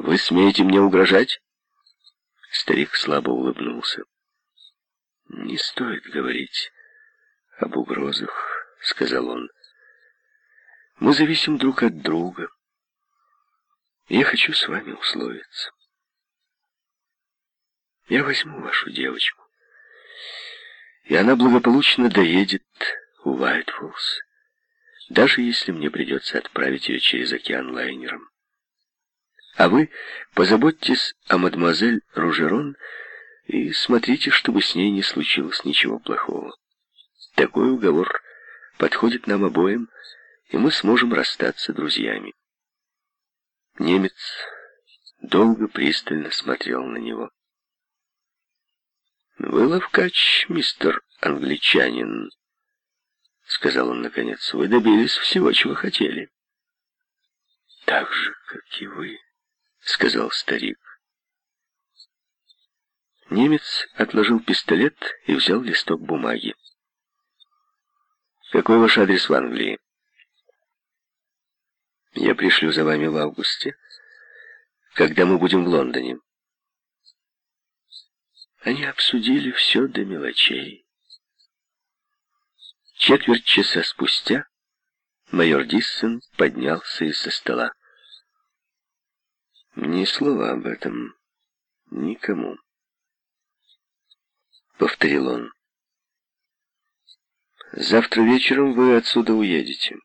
Вы смеете мне угрожать? Старик слабо улыбнулся. «Не стоит говорить об угрозах», — сказал он. «Мы зависим друг от друга. Я хочу с вами условиться. Я возьму вашу девочку, и она благополучно доедет в Уайтфолс, даже если мне придется отправить ее через океан лайнером. А вы позаботьтесь о мадемуазель Ружерон и смотрите, чтобы с ней не случилось ничего плохого. Такой уговор подходит нам обоим, и мы сможем расстаться друзьями. Немец долго пристально смотрел на него. «Вы ловкач, мистер англичанин», — сказал он наконец. «Вы добились всего, чего хотели». «Так же, как и вы», — сказал старик. Немец отложил пистолет и взял листок бумаги. «Какой ваш адрес в Англии?» «Я пришлю за вами в августе, когда мы будем в Лондоне». Они обсудили все до мелочей. Четверть часа спустя майор Диссон поднялся из-за стола. Ни слова об этом никому. Повторил он. Завтра вечером вы отсюда уедете.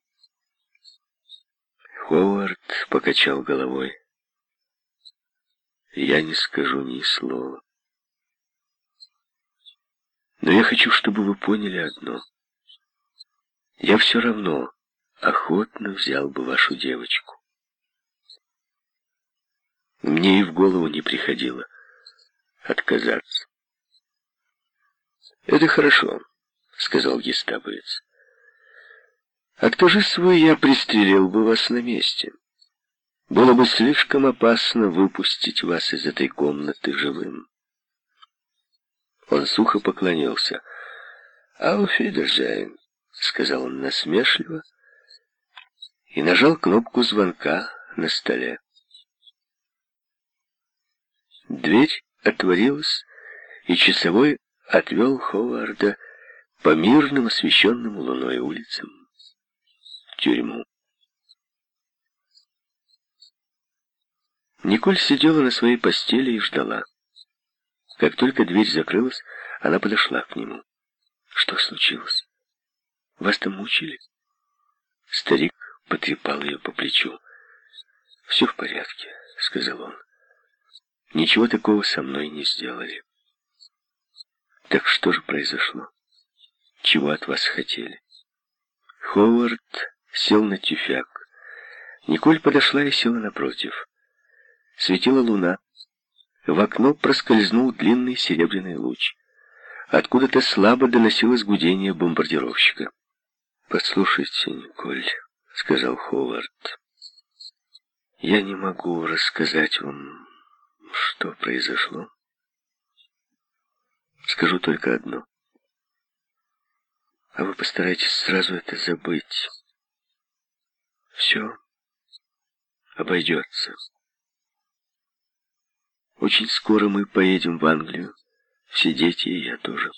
Ховард покачал головой. Я не скажу ни слова. Но я хочу, чтобы вы поняли одно. Я все равно охотно взял бы вашу девочку. Мне и в голову не приходило отказаться. «Это хорошо», — сказал гестаповец. «Откажись вы, я пристрелил бы вас на месте. Было бы слишком опасно выпустить вас из этой комнаты живым». Он сухо поклонился. «Auf Wiedersehen», — сказал он насмешливо, и нажал кнопку звонка на столе. Дверь отворилась, и часовой отвел Ховарда по мирным освещенным луной улицам в тюрьму. Николь сидела на своей постели и ждала. Как только дверь закрылась, она подошла к нему. «Что случилось? Вас там мучили?» Старик потрепал ее по плечу. «Все в порядке», — сказал он. Ничего такого со мной не сделали. Так что же произошло? Чего от вас хотели? Ховард сел на тюфяк. Николь подошла и села напротив. Светила луна. В окно проскользнул длинный серебряный луч. Откуда-то слабо доносилось гудение бомбардировщика. «Послушайте, Николь», — сказал Ховард, — «я не могу рассказать вам что произошло? Скажу только одно. А вы постарайтесь сразу это забыть. Все обойдется. Очень скоро мы поедем в Англию. Все дети и я тоже.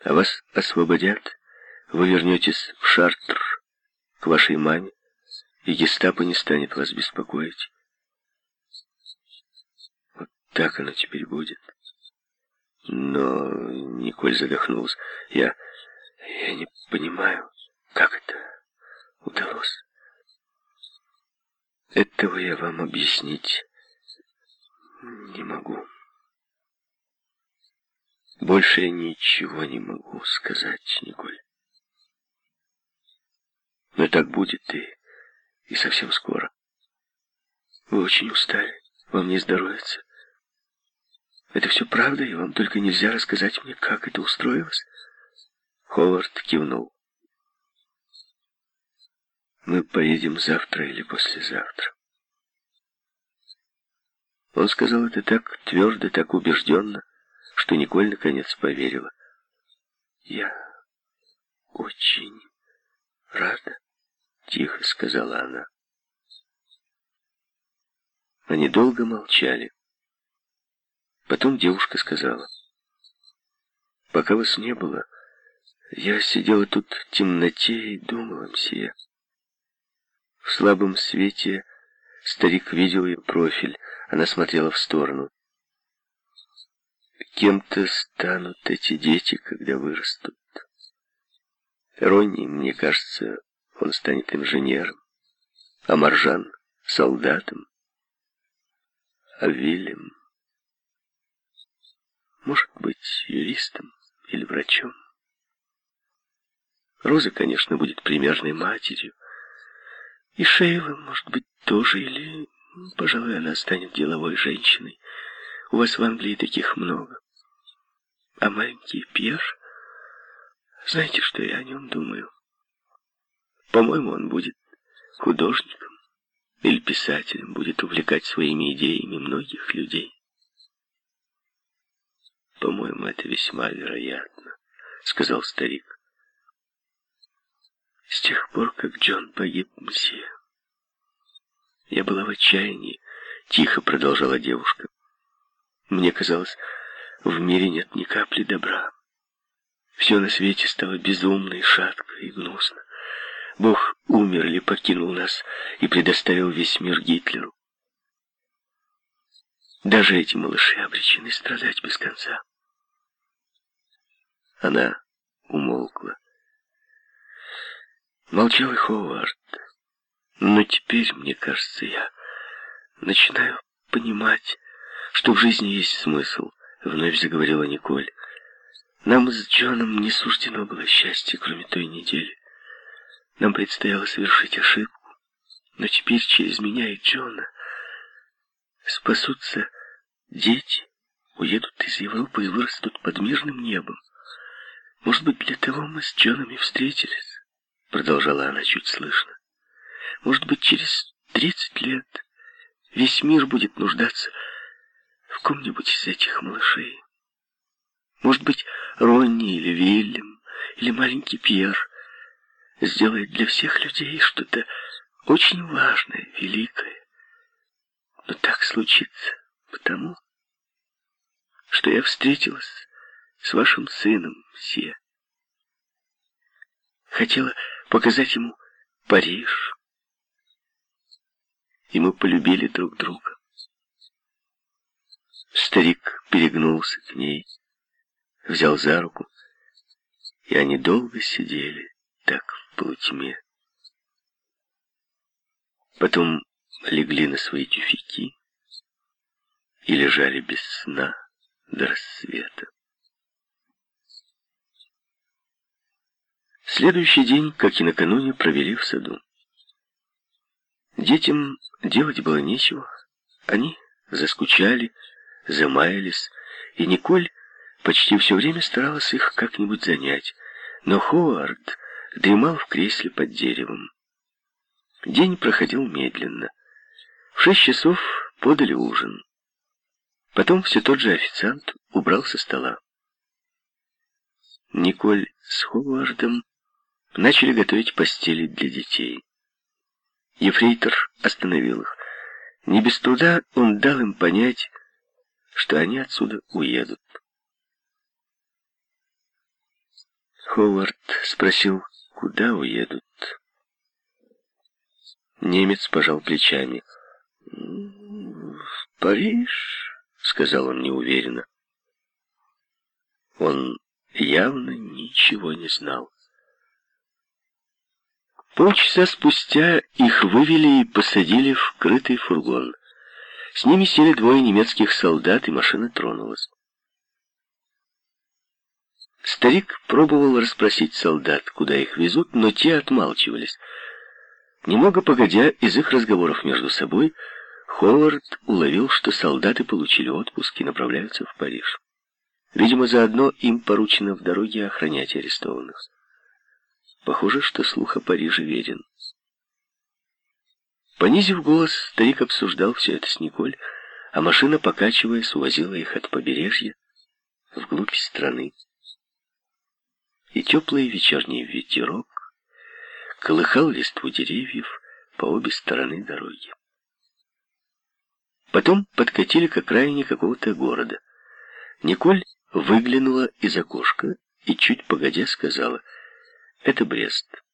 А вас освободят. Вы вернетесь в Шартр к вашей маме, и гестапо не станет вас беспокоить. Так оно теперь будет. Но Николь задохнулся. Я... я не понимаю, как это удалось. Этого я вам объяснить не могу. Больше я ничего не могу сказать, Николь. Но так будет и, и совсем скоро. Вы очень устали, вам не здоровится. Это все правда, и вам только нельзя рассказать мне, как это устроилось?» Ховард кивнул. «Мы поедем завтра или послезавтра». Он сказал это так твердо, так убежденно, что Николь наконец поверила. «Я очень рада», — тихо сказала она. Они долго молчали. Потом девушка сказала, «Пока вас не было, я сидела тут в темноте и думала, мсье. В слабом свете старик видел ее профиль, она смотрела в сторону. Кем-то станут эти дети, когда вырастут. Ронни, мне кажется, он станет инженером, а Маржан — солдатом, а Вильям, может быть, юристом или врачом. Роза, конечно, будет примерной матерью, и Шейла, может быть, тоже, или, пожалуй, она станет деловой женщиной. У вас в Англии таких много. А маленький Пьер, знаете, что я о нем думаю? По-моему, он будет художником или писателем, будет увлекать своими идеями многих людей. По-моему, это весьма вероятно, сказал старик. С тех пор, как Джон погиб, мсье, я была в отчаянии, тихо продолжала девушка. Мне казалось, в мире нет ни капли добра. Все на свете стало безумно и шатко и гнусно. Бог умер или покинул нас и предоставил весь мир Гитлеру. Даже эти малыши обречены страдать без конца. Она умолкла. Молчал и Ховард. Но теперь, мне кажется, я начинаю понимать, что в жизни есть смысл, вновь заговорила Николь. Нам с Джоном не суждено было счастья, кроме той недели. Нам предстояло совершить ошибку, но теперь через меня и Джона спасутся дети, уедут из Европы и вырастут под мирным небом. Может быть, для того мы с Джоном и встретились, продолжала она чуть слышно. Может быть, через тридцать лет весь мир будет нуждаться в ком-нибудь из этих малышей. Может быть, Ронни или Вильям, или маленький Пьер сделает для всех людей что-то очень важное, великое. Но так случится потому, что я встретилась с вашим сыном, Се. Хотела показать ему Париж. И мы полюбили друг друга. Старик перегнулся к ней взял за руку, и они долго сидели так в полутьме. Потом легли на свои тюфяки и лежали без сна до рассвета. Следующий день, как и накануне, провели в саду. Детям делать было нечего. Они заскучали, замаялись, и Николь почти все время старалась их как-нибудь занять, но Ховард дремал в кресле под деревом. День проходил медленно. В шесть часов подали ужин. Потом все тот же официант убрал со стола. Николь с Ховардом начали готовить постели для детей. Ефрейтор остановил их. Не без труда он дал им понять, что они отсюда уедут. Ховард спросил, куда уедут. Немец пожал плечами. «В Париж», — сказал он неуверенно. Он явно ничего не знал. Полчаса спустя их вывели и посадили в крытый фургон. С ними сели двое немецких солдат, и машина тронулась. Старик пробовал расспросить солдат, куда их везут, но те отмалчивались. Немного погодя, из их разговоров между собой, Ховард уловил, что солдаты получили отпуск и направляются в Париж. Видимо, заодно им поручено в дороге охранять арестованных. Похоже, что слух о Париже верен. Понизив голос, старик обсуждал все это с Николь, а машина, покачиваясь, увозила их от побережья вглубь страны и теплый вечерний ветерок колыхал листву деревьев по обе стороны дороги. Потом подкатили к окраине какого-то города. Николь выглянула из окошка и чуть погодя сказала, «Это Брест».